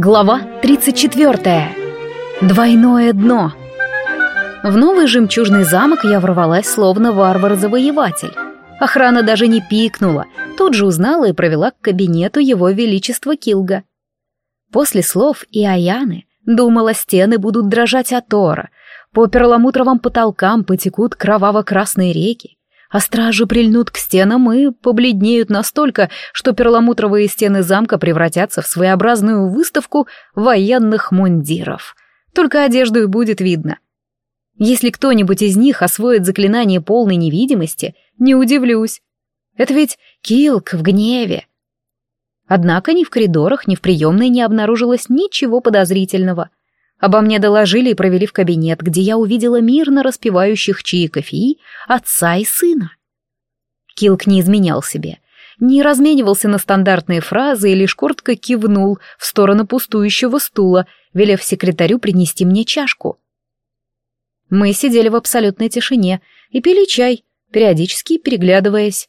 Глава 34. Двойное дно. В новый жемчужный замок я ворвалась, словно варвар-завоеватель. Охрана даже не пикнула, тут же узнала и провела к кабинету его величества Килга. После слов и Аяны думала, стены будут дрожать от Тора, по перламутровым потолкам потекут кроваво-красные реки, а стражи прильнут к стенам и побледнеют настолько, что перламутровые стены замка превратятся в своеобразную выставку военных мундиров. Только одежду и будет видно. Если кто-нибудь из них освоит заклинание полной невидимости, не удивлюсь. Это ведь Килк в гневе. Однако ни в коридорах, ни в приемной не обнаружилось ничего подозрительного — Обо мне доложили и провели в кабинет, где я увидела мирно распевающих чаиков и отца и сына. Килк не изменял себе, не разменивался на стандартные фразы и лишь коротко кивнул в сторону пустующего стула, велев секретарю принести мне чашку. Мы сидели в абсолютной тишине и пили чай, периодически переглядываясь.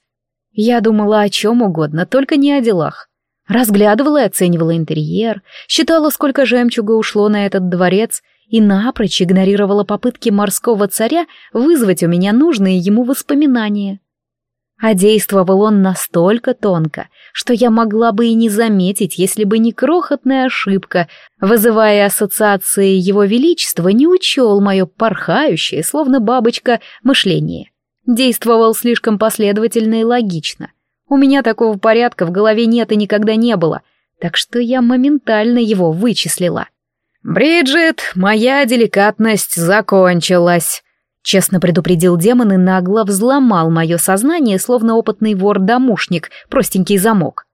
Я думала о чем угодно, только не о делах. Разглядывала и оценивала интерьер, считала, сколько жемчуга ушло на этот дворец, и напрочь игнорировала попытки морского царя вызвать у меня нужные ему воспоминания. А действовал он настолько тонко, что я могла бы и не заметить, если бы не крохотная ошибка, вызывая ассоциации его величества, не учел мое порхающее, словно бабочка, мышление. Действовал слишком последовательно и логично — у меня такого порядка в голове нет и никогда не было, так что я моментально его вычислила. «Бриджит, моя деликатность закончилась», — честно предупредил демон и нагло взломал мое сознание, словно опытный вор-домушник, простенький замок.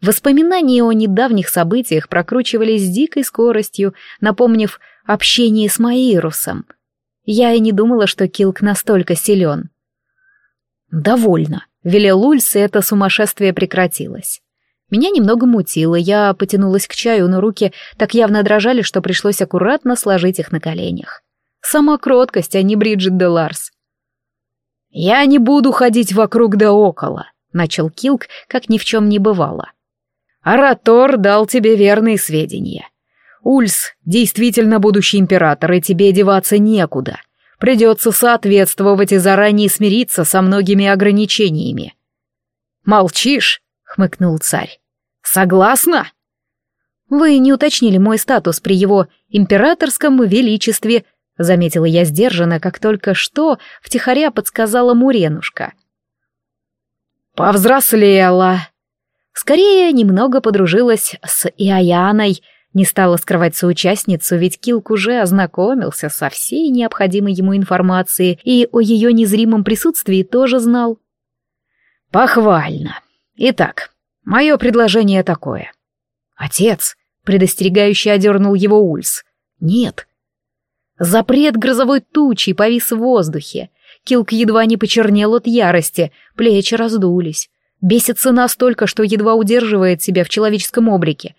Воспоминания о недавних событиях прокручивались с дикой скоростью, напомнив общение с Маирусом. Я и не думала, что Килк настолько силен. «Довольно», Велел Ульс, и это сумасшествие прекратилось. Меня немного мутило, я потянулась к чаю, но руки так явно дрожали, что пришлось аккуратно сложить их на коленях. Сама кроткость, а не Бриджит де Ларс. «Я не буду ходить вокруг да около», — начал Килк, как ни в чем не бывало. «Аратор дал тебе верные сведения. Ульс действительно будущий император, и тебе деваться некуда. Придется соответствовать и заранее смириться со многими ограничениями. «Молчишь?» — хмыкнул царь. «Согласна?» «Вы не уточнили мой статус при его императорском величестве», — заметила я сдержанно, как только что втихаря подсказала Муренушка. «Повзрослела!» Скорее, немного подружилась с Иояной, — не стала скрывать соучастницу, ведь Килк уже ознакомился со всей необходимой ему информацией и о ее незримом присутствии тоже знал. «Похвально. Итак, мое предложение такое. Отец, предостерегающе одернул его Ульс. Нет. Запрет грозовой тучи повис в воздухе. Килк едва не почернел от ярости, плечи раздулись. Бесится настолько, что едва удерживает себя в человеческом облике.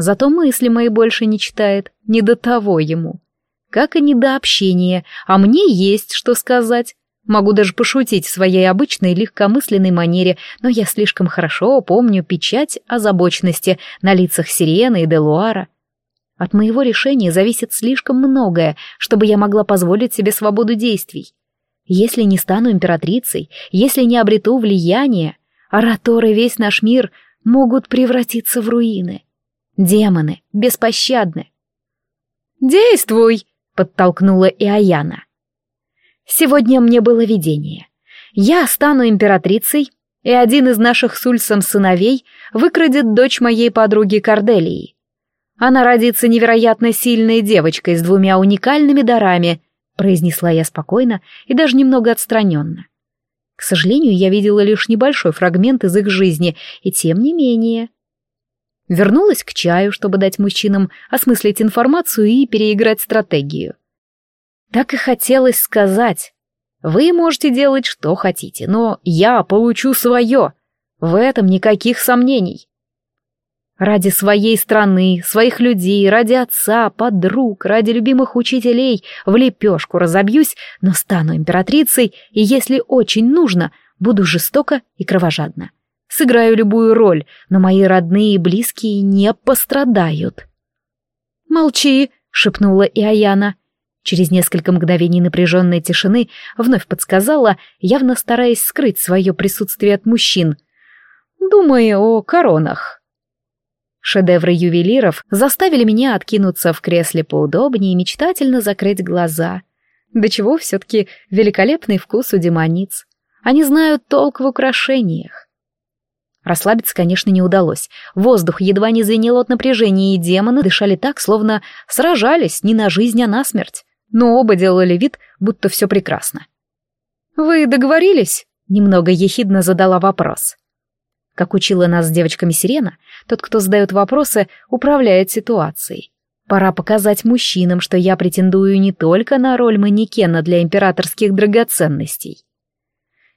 Зато мысли мои больше не читает, не до того ему. Как и не до общения, а мне есть что сказать. Могу даже пошутить в своей обычной легкомысленной манере, но я слишком хорошо помню печать озабоченности на лицах Сирены и Делуара. От моего решения зависит слишком многое, чтобы я могла позволить себе свободу действий. Если не стану императрицей, если не обрету влияние, ораторы весь наш мир могут превратиться в руины. Демоны беспощадны. «Действуй!» — подтолкнула и Аяна. «Сегодня мне было видение. Я стану императрицей, и один из наших с Ульсом сыновей выкрадет дочь моей подруги Корделии. Она родится невероятно сильной девочкой с двумя уникальными дарами», — произнесла я спокойно и даже немного отстраненно. К сожалению, я видела лишь небольшой фрагмент из их жизни, и тем не менее... Вернулась к чаю, чтобы дать мужчинам осмыслить информацию и переиграть стратегию. Так и хотелось сказать. Вы можете делать, что хотите, но я получу свое. В этом никаких сомнений. Ради своей страны, своих людей, ради отца, подруг, ради любимых учителей в лепешку разобьюсь, но стану императрицей, и если очень нужно, буду жестоко и кровожадна. Сыграю любую роль, но мои родные и близкие не пострадают. «Молчи!» — шепнула и Аяна. Через несколько мгновений напряженной тишины вновь подсказала, явно стараясь скрыть свое присутствие от мужчин. «Думаю о коронах». Шедевры ювелиров заставили меня откинуться в кресле поудобнее и мечтательно закрыть глаза. До чего все-таки великолепный вкус у демониц. Они знают толк в украшениях. Расслабиться, конечно, не удалось. Воздух едва не звенел от напряжения, и демоны дышали так, словно сражались не на жизнь, а на смерть. Но оба делали вид, будто все прекрасно. «Вы договорились?» — немного ехидно задала вопрос. Как учила нас с девочками Сирена, тот, кто задает вопросы, управляет ситуацией. Пора показать мужчинам, что я претендую не только на роль манекена для императорских драгоценностей.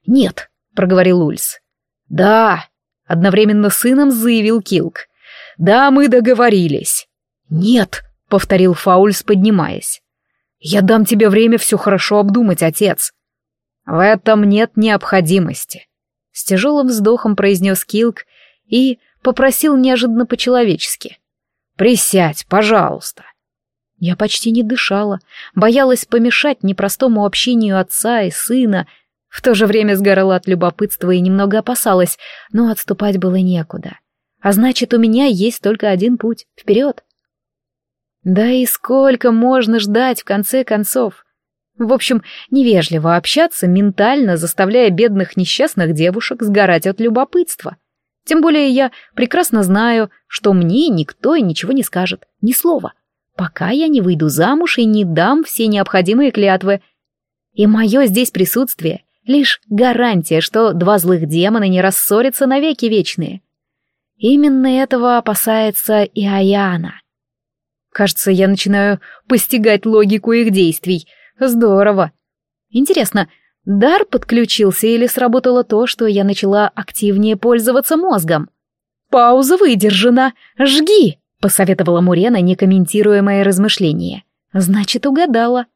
«Нет», — проговорил Ульс. «Да», — одновременно с сыном заявил Килк. «Да, мы договорились». «Нет», — повторил Фаульс, поднимаясь. «Я дам тебе время все хорошо обдумать, отец». «В этом нет необходимости», — с тяжелым вздохом произнес Килк и попросил неожиданно по-человечески. «Присядь, пожалуйста». Я почти не дышала, боялась помешать непростому общению отца и сына, в то же время сгорала от любопытства и немного опасалась, но отступать было некуда. А значит, у меня есть только один путь — вперед. Да и сколько можно ждать в конце концов? В общем, невежливо общаться, ментально заставляя бедных несчастных девушек сгорать от любопытства. Тем более я прекрасно знаю, что мне никто и ничего не скажет, ни слова, пока я не выйду замуж и не дам все необходимые клятвы. И мое здесь присутствие Лишь гарантия, что два злых демона не рассорятся навеки вечные. Именно этого опасается и Аяна. Кажется, я начинаю постигать логику их действий. Здорово. Интересно, дар подключился или сработало то, что я начала активнее пользоваться мозгом? «Пауза выдержана! Жги!» — посоветовала Мурена, не комментируя мои размышления. «Значит, угадала».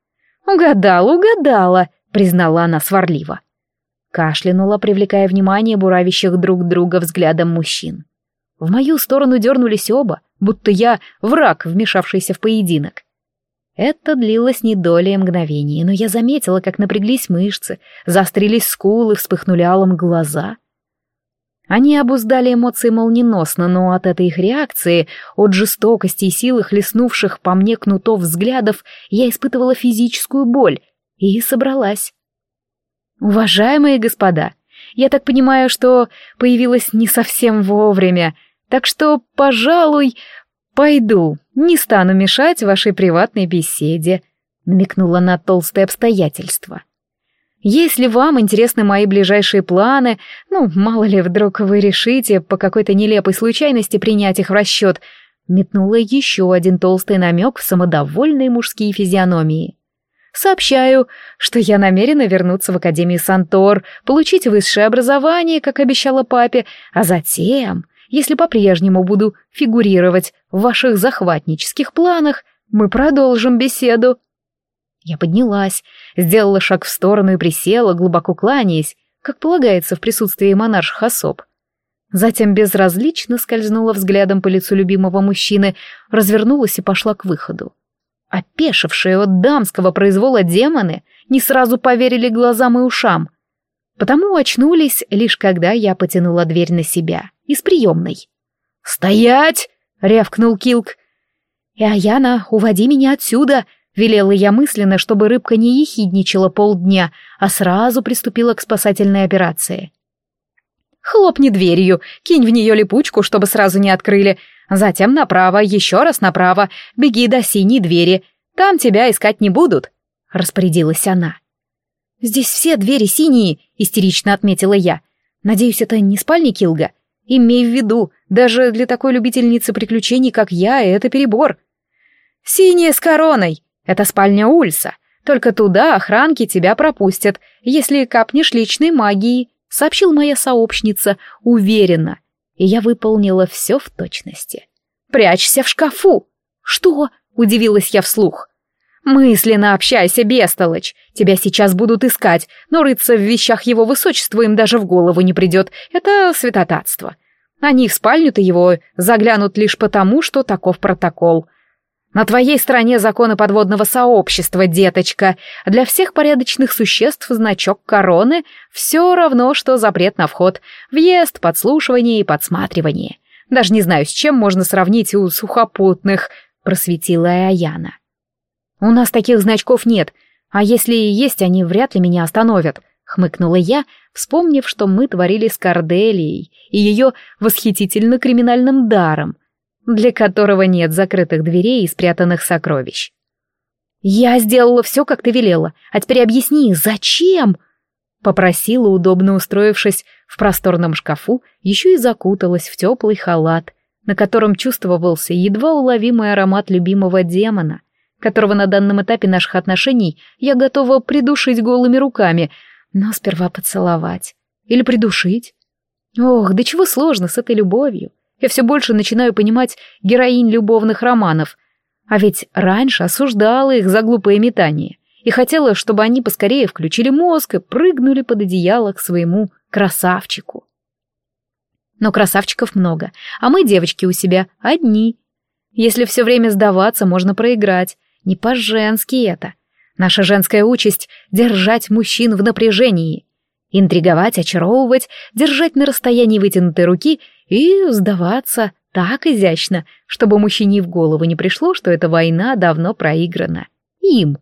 «Угадала, угадала!» Признала она сварливо. Кашлянула, привлекая внимание буравящих друг друга взглядом мужчин. В мою сторону дернулись оба, будто я враг, вмешавшийся в поединок. Это длилось не долей мгновений, но я заметила, как напряглись мышцы, заострились скулы, вспыхнули алым глаза. Они обуздали эмоции молниеносно, но от этой их реакции, от жестокости и силы хлестнувших по мне кнутов взглядов, я испытывала физическую боль, и собралась. «Уважаемые господа, я так понимаю, что появилась не совсем вовремя, так что, пожалуй, пойду, не стану мешать вашей приватной беседе», намекнула на толстые обстоятельства. «Если вам интересны мои ближайшие планы, ну, мало ли, вдруг вы решите по какой-то нелепой случайности принять их в расчет», метнула еще один толстый намек в самодовольные мужские физиономии. Сообщаю, что я намерена вернуться в Академию Сантор, получить высшее образование, как обещала папе, а затем, если по-прежнему буду фигурировать в ваших захватнических планах, мы продолжим беседу. Я поднялась, сделала шаг в сторону и присела, глубоко кланяясь, как полагается в присутствии монарших особ. Затем безразлично скользнула взглядом по лицу любимого мужчины, развернулась и пошла к выходу. Опешившие от дамского произвола демоны не сразу поверили глазам и ушам, потому очнулись лишь когда я потянула дверь на себя, из приемной. «Стоять!» — рявкнул Килк. «И Аяна, уводи меня отсюда!» — велела я мысленно, чтобы рыбка не ехидничала полдня, а сразу приступила к спасательной операции. «Хлопни дверью, кинь в нее липучку, чтобы сразу не открыли», Затем направо, еще раз направо, беги до синей двери. Там тебя искать не будут», — распорядилась она. «Здесь все двери синие», — истерично отметила я. «Надеюсь, это не спальня Килга? Имей в виду, даже для такой любительницы приключений, как я, это перебор». «Синяя с короной. Это спальня Ульса. Только туда охранки тебя пропустят, если капнешь личной магией», — сообщил моя сообщница уверенно — и я выполнила все в точности. «Прячься в шкафу!» «Что?» — удивилась я вслух. «Мысленно общайся, бестолочь! Тебя сейчас будут искать, но рыться в вещах его высочества им даже в голову не придет. Это святотатство. Они в спальню-то его заглянут лишь потому, что таков протокол. На твоей стороне законы подводного сообщества, деточка. Для всех порядочных существ значок короны все равно, что запрет на вход, въезд, подслушивание и подсматривание. Даже не знаю, с чем можно сравнить у сухопутных, просветила Аяна. У нас таких значков нет, а если и есть, они вряд ли меня остановят, хмыкнула я, вспомнив, что мы творили с Корделией и ее восхитительно криминальным даром — для которого нет закрытых дверей и спрятанных сокровищ. «Я сделала все, как ты велела, а теперь объясни, зачем?» Попросила, удобно устроившись в просторном шкафу, еще и закуталась в теплый халат, на котором чувствовался едва уловимый аромат любимого демона, которого на данном этапе наших отношений я готова придушить голыми руками, но сперва поцеловать. Или придушить. Ох, да чего сложно с этой любовью. Я все больше начинаю понимать героинь любовных романов. А ведь раньше осуждала их за глупое метание и хотела, чтобы они поскорее включили мозг и прыгнули под одеяло к своему красавчику. Но красавчиков много, а мы, девочки, у себя одни. Если все время сдаваться, можно проиграть. Не по-женски это. Наша женская участь — держать мужчин в напряжении. Интриговать, очаровывать, держать на расстоянии вытянутой руки и сдаваться так изящно, чтобы мужчине в голову не пришло, что эта война давно проиграна. Им.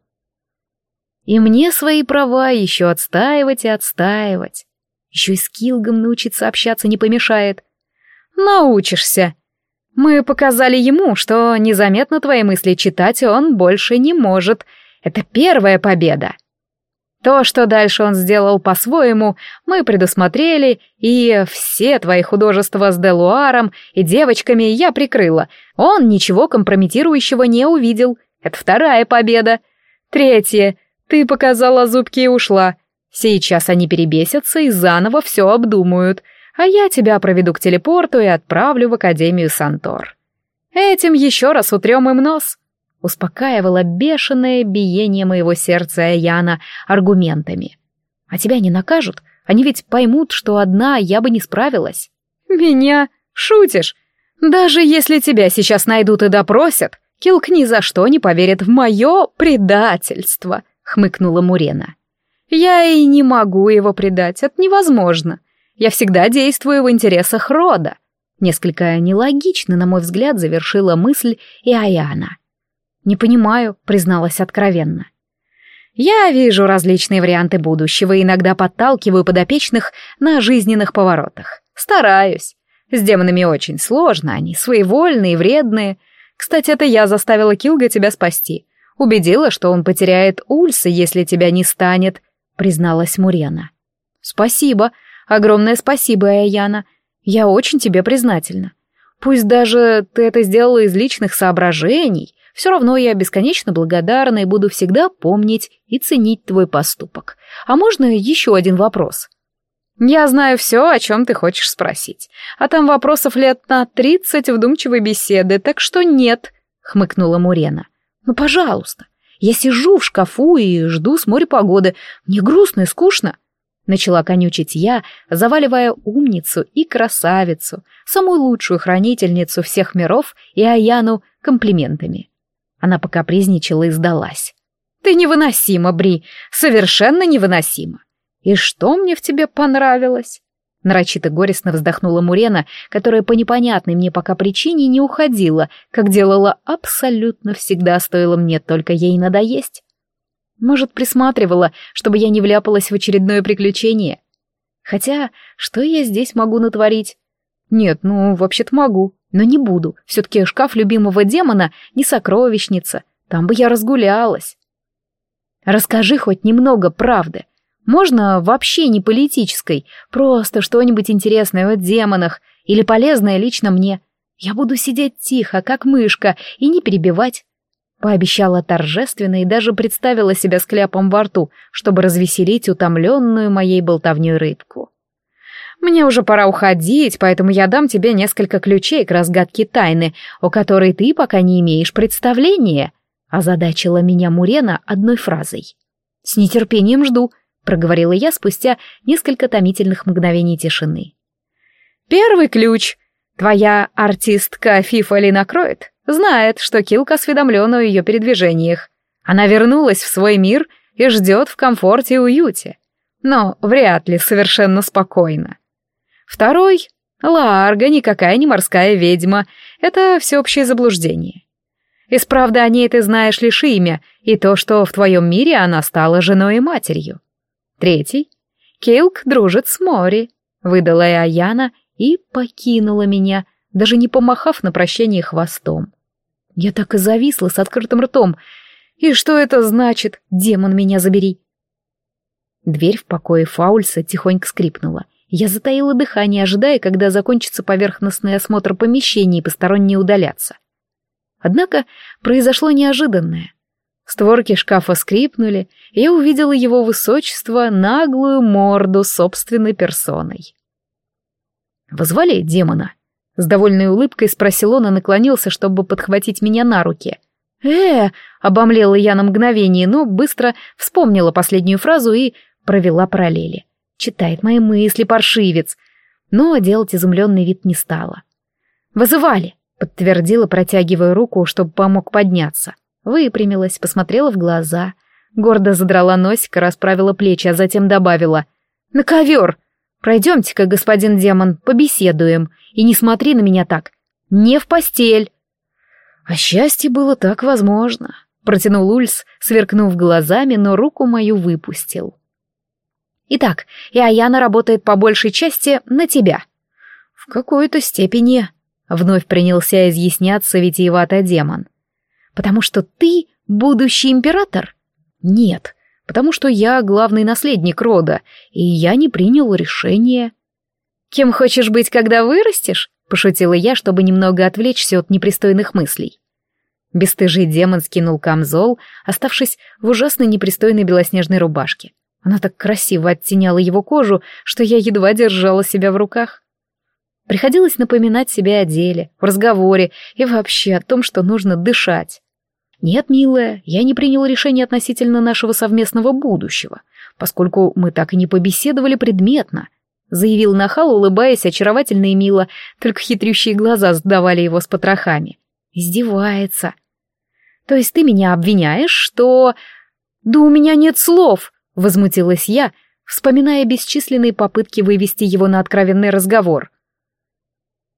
И мне свои права еще отстаивать и отстаивать. Еще и с Килгом научиться общаться не помешает. Научишься. Мы показали ему, что незаметно твои мысли читать он больше не может. Это первая победа. То, что дальше он сделал по-своему, мы предусмотрели, и все твои художества с Делуаром и девочками я прикрыла. Он ничего компрометирующего не увидел. Это вторая победа. Третья. Ты показала зубки и ушла. Сейчас они перебесятся и заново все обдумают, а я тебя проведу к телепорту и отправлю в Академию Сантор. Этим еще раз утрем им нос успокаивала бешеное биение моего сердца Яна аргументами. «А тебя не накажут? Они ведь поймут, что одна я бы не справилась». «Меня? Шутишь? Даже если тебя сейчас найдут и допросят, Килк ни за что не поверит в мое предательство», — хмыкнула Мурена. «Я и не могу его предать, это невозможно. Я всегда действую в интересах рода». Несколько нелогично, на мой взгляд, завершила мысль и Аяна. «Не понимаю», — призналась откровенно. «Я вижу различные варианты будущего и иногда подталкиваю подопечных на жизненных поворотах. Стараюсь. С демонами очень сложно, они своевольные и вредные. Кстати, это я заставила Килга тебя спасти. Убедила, что он потеряет Ульса, если тебя не станет», — призналась Мурена. «Спасибо, огромное спасибо, Аяна. Я очень тебе признательна. Пусть даже ты это сделала из личных соображений, все равно я бесконечно благодарна и буду всегда помнить и ценить твой поступок. А можно еще один вопрос? Я знаю все, о чем ты хочешь спросить. А там вопросов лет на тридцать вдумчивой беседы, так что нет, хмыкнула Мурена. Ну, пожалуйста. Я сижу в шкафу и жду с моря погоды. Мне грустно и скучно. Начала конючить я, заваливая умницу и красавицу, самую лучшую хранительницу всех миров и Аяну комплиментами. Она пока призничала и сдалась. «Ты невыносима, Бри, совершенно невыносима. И что мне в тебе понравилось?» Нарочито горестно вздохнула Мурена, которая по непонятной мне пока причине не уходила, как делала абсолютно всегда, стоило мне только ей надоесть. Может, присматривала, чтобы я не вляпалась в очередное приключение. Хотя, что я здесь могу натворить? Нет, ну, вообще-то могу но не буду. Все-таки шкаф любимого демона не сокровищница. Там бы я разгулялась. Расскажи хоть немного правды. Можно вообще не политической, просто что-нибудь интересное о демонах или полезное лично мне. Я буду сидеть тихо, как мышка, и не перебивать. Пообещала торжественно и даже представила себя с кляпом во рту, чтобы развеселить утомленную моей болтовней рыбку. Мне уже пора уходить, поэтому я дам тебе несколько ключей к разгадке тайны, о которой ты пока не имеешь представления», — озадачила меня Мурена одной фразой. «С нетерпением жду», — проговорила я спустя несколько томительных мгновений тишины. «Первый ключ. Твоя артистка Фифа ли накроет?» Знает, что Килк осведомлен о ее передвижениях. Она вернулась в свой мир и ждет в комфорте и уюте. Но вряд ли совершенно спокойно. Второй — Ларга никакая не морская ведьма. Это всеобщее заблуждение. Из правды о ней ты знаешь лишь имя и то, что в твоем мире она стала женой и матерью. Третий — Килк дружит с Мори, выдала я Аяна и покинула меня, даже не помахав на прощание хвостом. Я так и зависла с открытым ртом. И что это значит, демон меня забери? Дверь в покое Фаульса тихонько скрипнула. Я затаила дыхание, ожидая, когда закончится поверхностный осмотр помещений и посторонние удалятся. Однако произошло неожиданное. Створки шкафа скрипнули, и я увидела его высочество наглую морду собственной персоной. «Вызвали демона?» С довольной улыбкой спросил он и наклонился, чтобы подхватить меня на руки. «Э!» — обомлела я на мгновение, но быстро вспомнила последнюю фразу и провела параллели. Читает мои мысли паршивец. Но делать изумленный вид не стала. «Вызывали!» Подтвердила, протягивая руку, чтобы помог подняться. Выпрямилась, посмотрела в глаза. Гордо задрала носик расправила плечи, а затем добавила. «На ковер! Пройдемте-ка, господин демон, побеседуем. И не смотри на меня так. Не в постель!» А счастье было так возможно. Протянул Ульс, сверкнув глазами, но руку мою выпустил. «Итак, и Аяна работает по большей части на тебя». «В какой-то степени», Вновь принялся изъясняться витиевато демон. «Потому что ты будущий император?» «Нет, потому что я главный наследник рода, и я не принял решение». «Кем хочешь быть, когда вырастешь?» — пошутила я, чтобы немного отвлечься от непристойных мыслей. Бестыжий демон скинул камзол, оставшись в ужасно непристойной белоснежной рубашке. Она так красиво оттеняла его кожу, что я едва держала себя в руках. Приходилось напоминать себе о деле, в разговоре и вообще о том, что нужно дышать. Нет, милая, я не принял решение относительно нашего совместного будущего, поскольку мы так и не побеседовали предметно, заявил Нахал, улыбаясь очаровательно и мило, только хитрющие глаза сдавали его с потрохами. Издевается. То есть ты меня обвиняешь, что... Да у меня нет слов, возмутилась я, вспоминая бесчисленные попытки вывести его на откровенный разговор.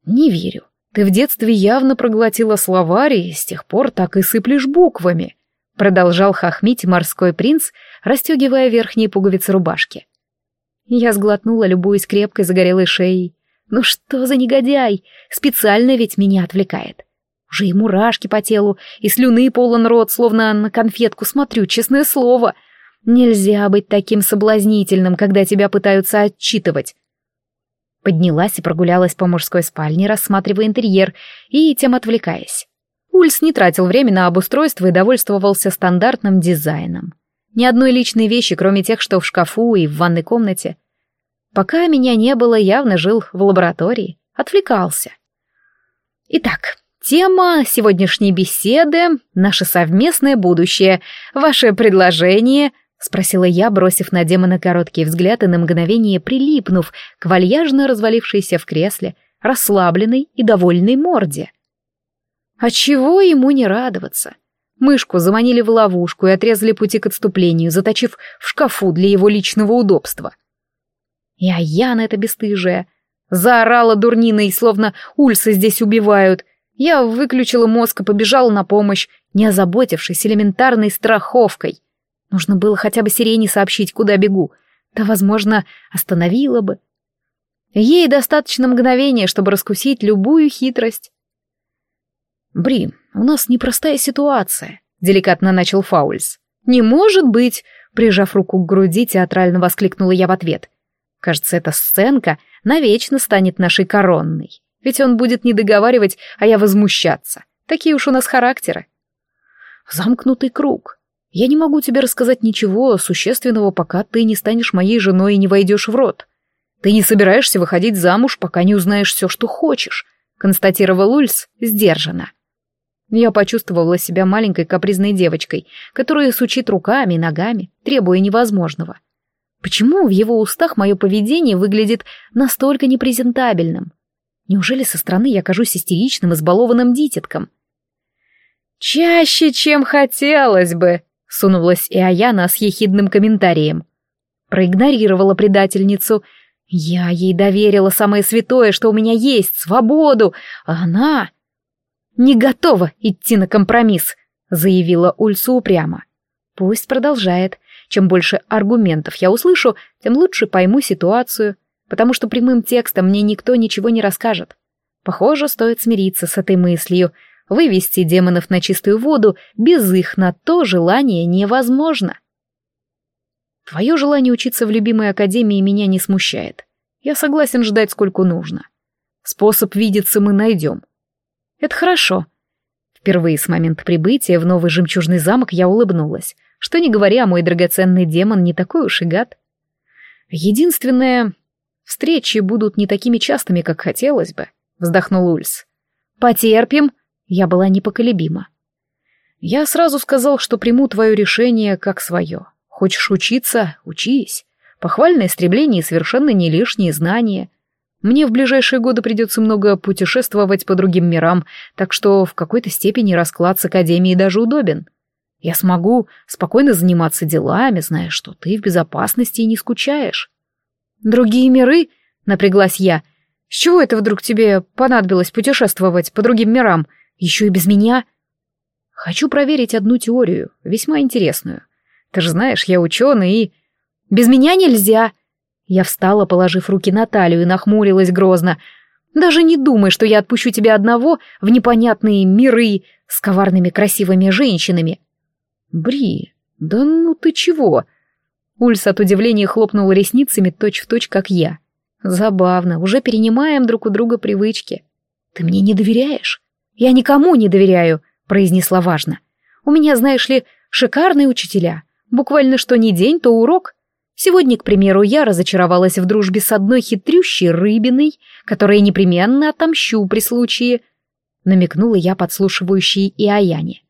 «Не верю. Ты в детстве явно проглотила словарь и с тех пор так и сыплешь буквами», продолжал хохмить морской принц, расстегивая верхние пуговицы рубашки. Я сглотнула, любуясь крепкой загорелой шеей. «Ну что за негодяй? Специально ведь меня отвлекает. Уже и мурашки по телу, и слюны полон рот, словно на конфетку смотрю, честное слово. Нельзя быть таким соблазнительным, когда тебя пытаются отчитывать. Поднялась и прогулялась по мужской спальне, рассматривая интерьер и тем отвлекаясь. Ульс не тратил время на обустройство и довольствовался стандартным дизайном. Ни одной личной вещи, кроме тех, что в шкафу и в ванной комнате. Пока меня не было, явно жил в лаборатории, отвлекался. Итак, тема сегодняшней беседы — наше совместное будущее, ваше предложение — Спросила я, бросив на демона короткий взгляд и на мгновение прилипнув к вальяжно развалившейся в кресле, расслабленной и довольной морде. А чего ему не радоваться? Мышку заманили в ловушку и отрезали пути к отступлению, заточив в шкафу для его личного удобства. И Аяна это бесстыжая. Заорала дурниной, словно ульсы здесь убивают. Я выключила мозг и побежала на помощь, не озаботившись элементарной страховкой — Нужно было хотя бы сирене сообщить, куда бегу. Да, возможно, остановила бы. Ей достаточно мгновения, чтобы раскусить любую хитрость. «Бри, у нас непростая ситуация», — деликатно начал Фаульс. «Не может быть!» — прижав руку к груди, театрально воскликнула я в ответ. «Кажется, эта сценка навечно станет нашей коронной. Ведь он будет не договаривать, а я возмущаться. Такие уж у нас характеры». «Замкнутый круг», я не могу тебе рассказать ничего существенного, пока ты не станешь моей женой и не войдешь в рот. Ты не собираешься выходить замуж, пока не узнаешь все, что хочешь», — констатировал Ульс сдержанно. Я почувствовала себя маленькой капризной девочкой, которая сучит руками и ногами, требуя невозможного. Почему в его устах мое поведение выглядит настолько непрезентабельным? Неужели со стороны я кажусь истеричным, избалованным дитятком? «Чаще, чем хотелось бы», — сунулась и Аяна с ехидным комментарием. Проигнорировала предательницу. Я ей доверила самое святое, что у меня есть, свободу, а она... «Не готова идти на компромисс», — заявила Ульсу упрямо. «Пусть продолжает. Чем больше аргументов я услышу, тем лучше пойму ситуацию, потому что прямым текстом мне никто ничего не расскажет. Похоже, стоит смириться с этой мыслью. Вывести демонов на чистую воду без их на то желания невозможно. Твое желание учиться в любимой академии меня не смущает. Я согласен ждать сколько нужно. Способ видеться мы найдем. Это хорошо. Впервые с момента прибытия в новый жемчужный замок я улыбнулась. Что не говоря, мой драгоценный демон не такой уж и гад. Единственное, встречи будут не такими частыми, как хотелось бы, вздохнул Ульс. Потерпим. Я была непоколебима. Я сразу сказал, что приму твое решение как свое. Хочешь учиться — учись. Похвальное стремление и совершенно не лишние знания. Мне в ближайшие годы придется много путешествовать по другим мирам, так что в какой-то степени расклад с Академией даже удобен. Я смогу спокойно заниматься делами, зная, что ты в безопасности и не скучаешь. Другие миры? Напряглась я. С чего это вдруг тебе понадобилось путешествовать по другим мирам? Еще и без меня? Хочу проверить одну теорию, весьма интересную. Ты же знаешь, я ученый и... Без меня нельзя! Я встала, положив руки на талию, и нахмурилась грозно. Даже не думай, что я отпущу тебя одного в непонятные миры с коварными красивыми женщинами. Бри, да ну ты чего? Ульс от удивления хлопнул ресницами точь-в-точь, точь, как я. Забавно, уже перенимаем друг у друга привычки. Ты мне не доверяешь? Я никому не доверяю, произнесла важно. У меня, знаешь ли, шикарные учителя. Буквально что ни день, то урок. Сегодня, к примеру, я разочаровалась в дружбе с одной хитрющей рыбиной, которой непременно отомщу при случае. Намекнула я подслушивающей и Аяне.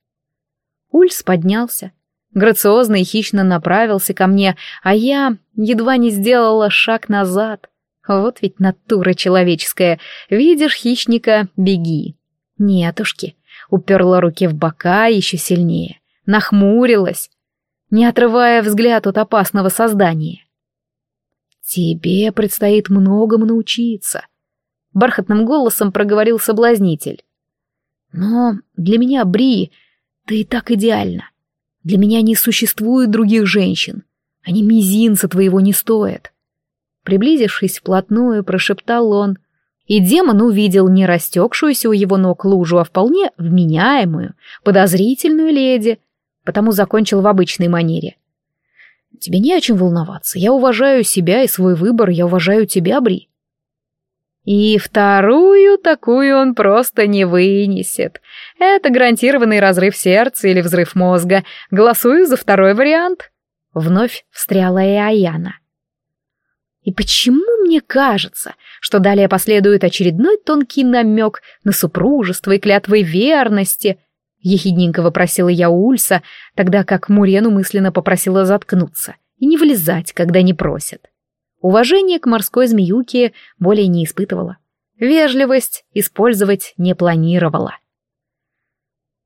Ульс поднялся, грациозно и хищно направился ко мне, а я едва не сделала шаг назад. Вот ведь натура человеческая. Видишь хищника — беги. Нетушки. Уперла руки в бока еще сильнее. Нахмурилась, не отрывая взгляд от опасного создания. «Тебе предстоит многому научиться», — бархатным голосом проговорил соблазнитель. «Но для меня, Бри, ты и так идеальна. Для меня не существует других женщин. Они мизинца твоего не стоят. Приблизившись вплотную, прошептал он, и демон увидел не растекшуюся у его ног лужу, а вполне вменяемую, подозрительную леди, потому закончил в обычной манере. «Тебе не о чем волноваться. Я уважаю себя и свой выбор, я уважаю тебя, Бри». И вторую такую он просто не вынесет. Это гарантированный разрыв сердца или взрыв мозга. Голосую за второй вариант. Вновь встряла и Аяна. И почему мне кажется, что далее последует очередной тонкий намек на супружество и клятвы верности? Ехидненько вопросила я у Ульса, тогда как Мурену мысленно попросила заткнуться и не влезать, когда не просят. Уважение к морской змеюке более не испытывала. Вежливость использовать не планировала.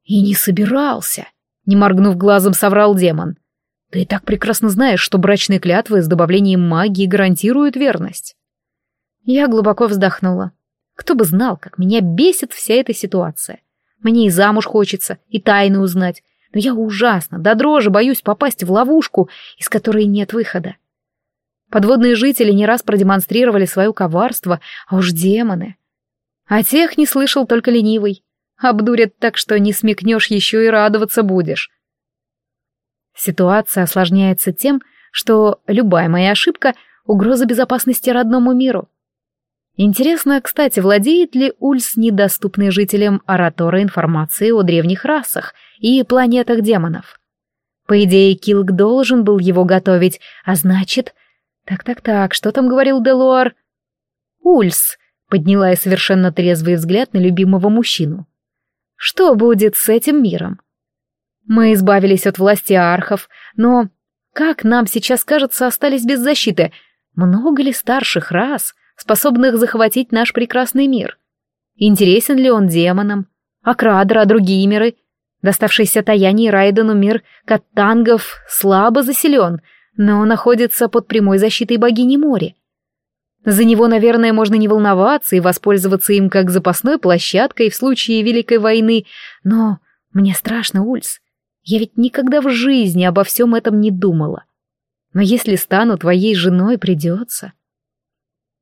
«И не собирался», — не моргнув глазом, соврал демон. «Ты и так прекрасно знаешь, что брачные клятвы с добавлением магии гарантируют верность». Я глубоко вздохнула. Кто бы знал, как меня бесит вся эта ситуация. Мне и замуж хочется, и тайны узнать, но я ужасно, до дрожи боюсь попасть в ловушку, из которой нет выхода. Подводные жители не раз продемонстрировали свое коварство, а уж демоны. А тех не слышал только ленивый. Обдурят так, что не смекнешь еще и радоваться будешь. Ситуация осложняется тем, что любая моя ошибка — угроза безопасности родному миру. Интересно, кстати, владеет ли Ульс недоступной жителям Аратора информацией о древних расах и планетах демонов? По идее, Килк должен был его готовить, а значит, так-так-так, что там говорил Делуар? Ульс, подняла я совершенно трезвый взгляд на любимого мужчину. Что будет с этим миром? Мы избавились от власти архов, но, как нам сейчас кажется, остались без защиты. Много ли старших рас, способных захватить наш прекрасный мир? Интересен ли он демонам? А Крадра, а другие миры? Доставшийся Таяне и Райдену мир каттангов слабо заселен, но находится под прямой защитой богини моря. За него, наверное, можно не волноваться и воспользоваться им как запасной площадкой в случае Великой войны, но мне страшно, Ульс. Я ведь никогда в жизни обо всем этом не думала. Но если стану твоей женой, придется.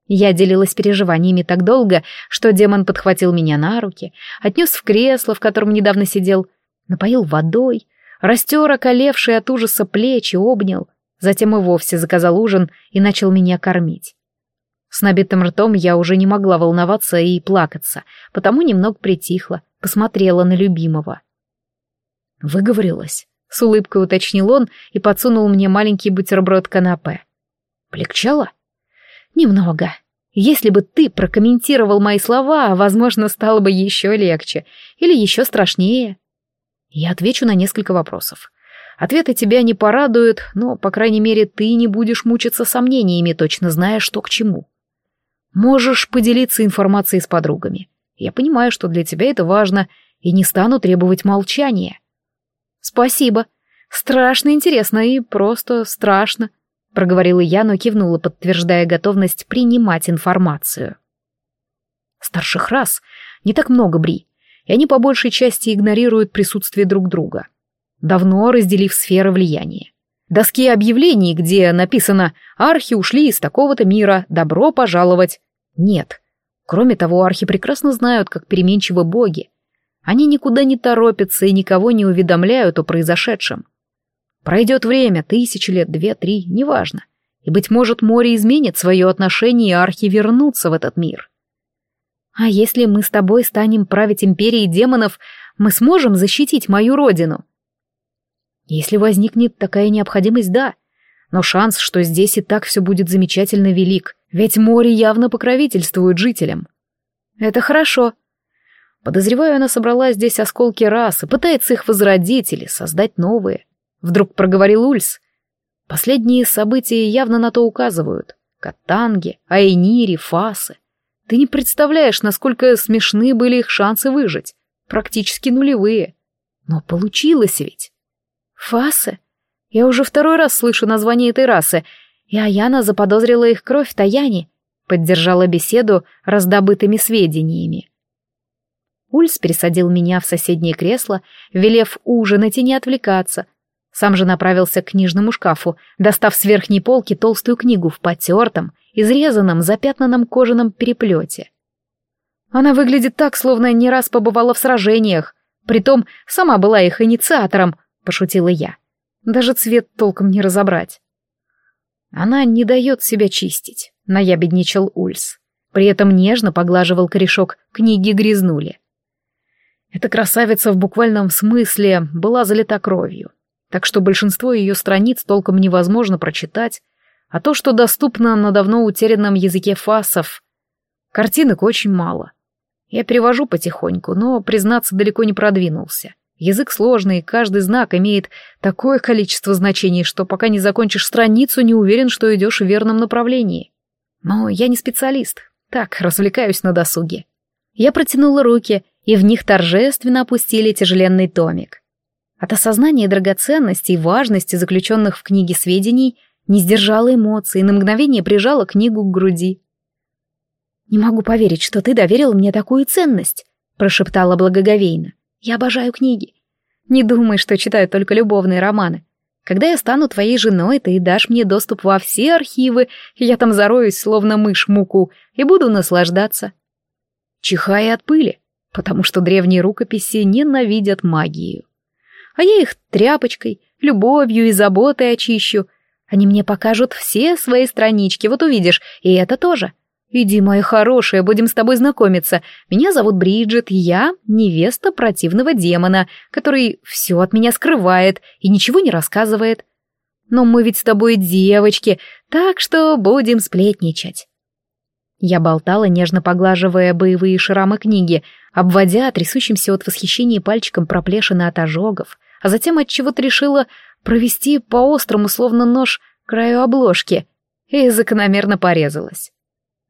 Я делилась переживаниями так долго, что демон подхватил меня на руки, отнес в кресло, в котором недавно сидел, напоил водой, растер околевшие от ужаса плечи, обнял, затем и вовсе заказал ужин и начал меня кормить. С набитым ртом я уже не могла волноваться и плакаться, потому немного притихла, посмотрела на любимого. Выговорилась. С улыбкой уточнил он и подсунул мне маленький бутерброд канапе. Полегчало? Немного. Если бы ты прокомментировал мои слова, возможно, стало бы еще легче или еще страшнее. Я отвечу на несколько вопросов. Ответы тебя не порадуют, но, по крайней мере, ты не будешь мучиться сомнениями, точно зная, что к чему. Можешь поделиться информацией с подругами. Я понимаю, что для тебя это важно, и не стану требовать молчания. Спасибо. Страшно интересно и просто страшно, проговорила я, но кивнула, подтверждая готовность принимать информацию. Старших рас не так много, Бри, и они по большей части игнорируют присутствие друг друга, давно разделив сферы влияния. Доски объявлений, где написано «Архи ушли из такого-то мира, добро пожаловать». Нет. Кроме того, архи прекрасно знают, как переменчивы боги. Они никуда не торопятся и никого не уведомляют о произошедшем. Пройдет время, тысячи лет, две, три, неважно. И, быть может, море изменит свое отношение, и архи вернутся в этот мир. А если мы с тобой станем править империей демонов, мы сможем защитить мою родину? Если возникнет такая необходимость, да. Но шанс, что здесь и так все будет замечательно велик, ведь море явно покровительствует жителям. Это хорошо. Подозреваю, она собрала здесь осколки расы, пытается их возродить или создать новые. Вдруг проговорил Ульс. Последние события явно на то указывают. Катанги, Айнири, Фасы. Ты не представляешь, насколько смешны были их шансы выжить. Практически нулевые. Но получилось ведь. Фасы? Я уже второй раз слышу название этой расы, и Аяна заподозрила их кровь в Таяне, поддержала беседу раздобытыми сведениями. Ульс пересадил меня в соседнее кресло, велев ужинать и не отвлекаться. Сам же направился к книжному шкафу, достав с верхней полки толстую книгу в потертом, изрезанном, запятнанном кожаном переплете. Она выглядит так, словно не раз побывала в сражениях, притом сама была их инициатором, пошутила я. Даже цвет толком не разобрать. Она не дает себя чистить, наябедничал Ульс. При этом нежно поглаживал корешок книги грязнули. Эта красавица в буквальном смысле была залита кровью, так что большинство ее страниц толком невозможно прочитать, а то, что доступно на давно утерянном языке фасов, картинок очень мало. Я перевожу потихоньку, но, признаться, далеко не продвинулся. Язык сложный, каждый знак имеет такое количество значений, что пока не закончишь страницу, не уверен, что идешь в верном направлении. Но я не специалист, так, развлекаюсь на досуге. Я протянула руки, и в них торжественно опустили тяжеленный томик. От осознания драгоценности и важности заключенных в книге сведений не сдержала эмоций и на мгновение прижала книгу к груди. «Не могу поверить, что ты доверил мне такую ценность», — прошептала благоговейно. Я обожаю книги. Не думай, что читаю только любовные романы. Когда я стану твоей женой, ты дашь мне доступ во все архивы, я там зароюсь, словно мышь муку, и буду наслаждаться. Чихая от пыли, потому что древние рукописи ненавидят магию. А я их тряпочкой, любовью и заботой очищу. Они мне покажут все свои странички, вот увидишь, и это тоже. «Иди, моя хорошая, будем с тобой знакомиться. Меня зовут Бриджит, я невеста противного демона, который все от меня скрывает и ничего не рассказывает. Но мы ведь с тобой девочки, так что будем сплетничать». Я болтала, нежно поглаживая боевые шрамы книги, обводя трясущимся от восхищения пальчиком проплешины от ожогов, а затем от чего-то решила провести по острому, словно нож, краю обложки, и закономерно порезалась.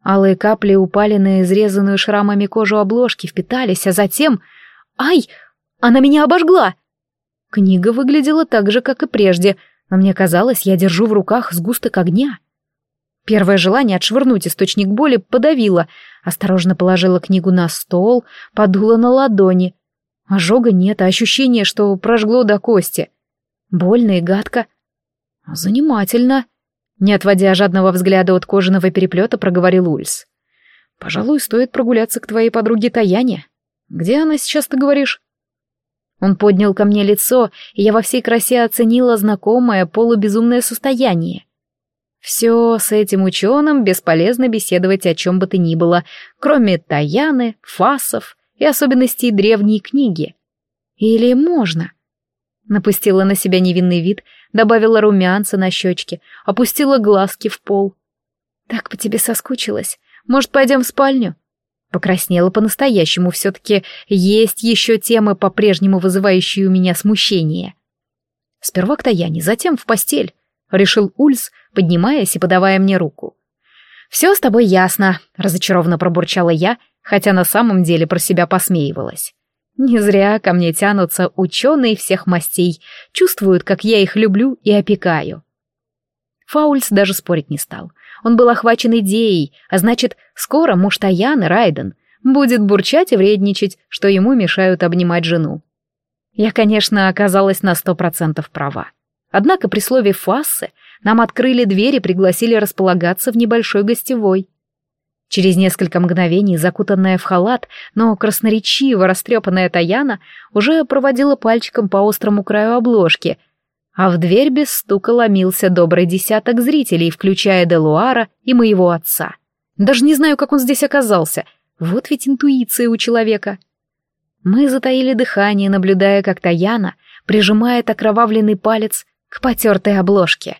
Алые капли упали на изрезанную шрамами кожу обложки, впитались, а затем... Ай! Она меня обожгла!» Книга выглядела так же, как и прежде, но мне казалось, я держу в руках сгусток огня. Первое желание отшвырнуть источник боли подавило, осторожно положила книгу на стол, подула на ладони. Ожога нет, а ощущение, что прожгло до кости. Больно и гадко. Занимательно. Не отводя жадного взгляда от кожаного переплета, проговорил Ульс. «Пожалуй, стоит прогуляться к твоей подруге Таяне. Где она сейчас, ты говоришь?» Он поднял ко мне лицо, и я во всей красе оценила знакомое полубезумное состояние. Все с этим ученым бесполезно беседовать о чем бы то ни было, кроме Таяны, фасов и особенностей древней книги. Или можно? Напустила на себя невинный вид, добавила румянца на щечки, опустила глазки в пол. «Так по тебе соскучилась. Может, пойдем в спальню?» Покраснела по-настоящему, все-таки есть еще темы, по-прежнему вызывающие у меня смущение. Сперва к Таяне, затем в постель, решил Ульс, поднимаясь и подавая мне руку. «Все с тобой ясно», — разочарованно пробурчала я, хотя на самом деле про себя посмеивалась. Не зря ко мне тянутся ученые всех мастей, чувствуют, как я их люблю и опекаю. Фаульс даже спорить не стал. Он был охвачен идеей, а значит, скоро муж Таяны, Райден, будет бурчать и вредничать, что ему мешают обнимать жену. Я, конечно, оказалась на сто процентов права. Однако при слове «фассы» нам открыли дверь и пригласили располагаться в небольшой гостевой. Через несколько мгновений, закутанная в халат, но красноречиво растрепанная Таяна уже проводила пальчиком по острому краю обложки — а в дверь без стука ломился добрый десяток зрителей, включая Делуара и моего отца. Даже не знаю, как он здесь оказался. Вот ведь интуиция у человека. Мы затаили дыхание, наблюдая, как Таяна прижимает окровавленный палец к потертой обложке.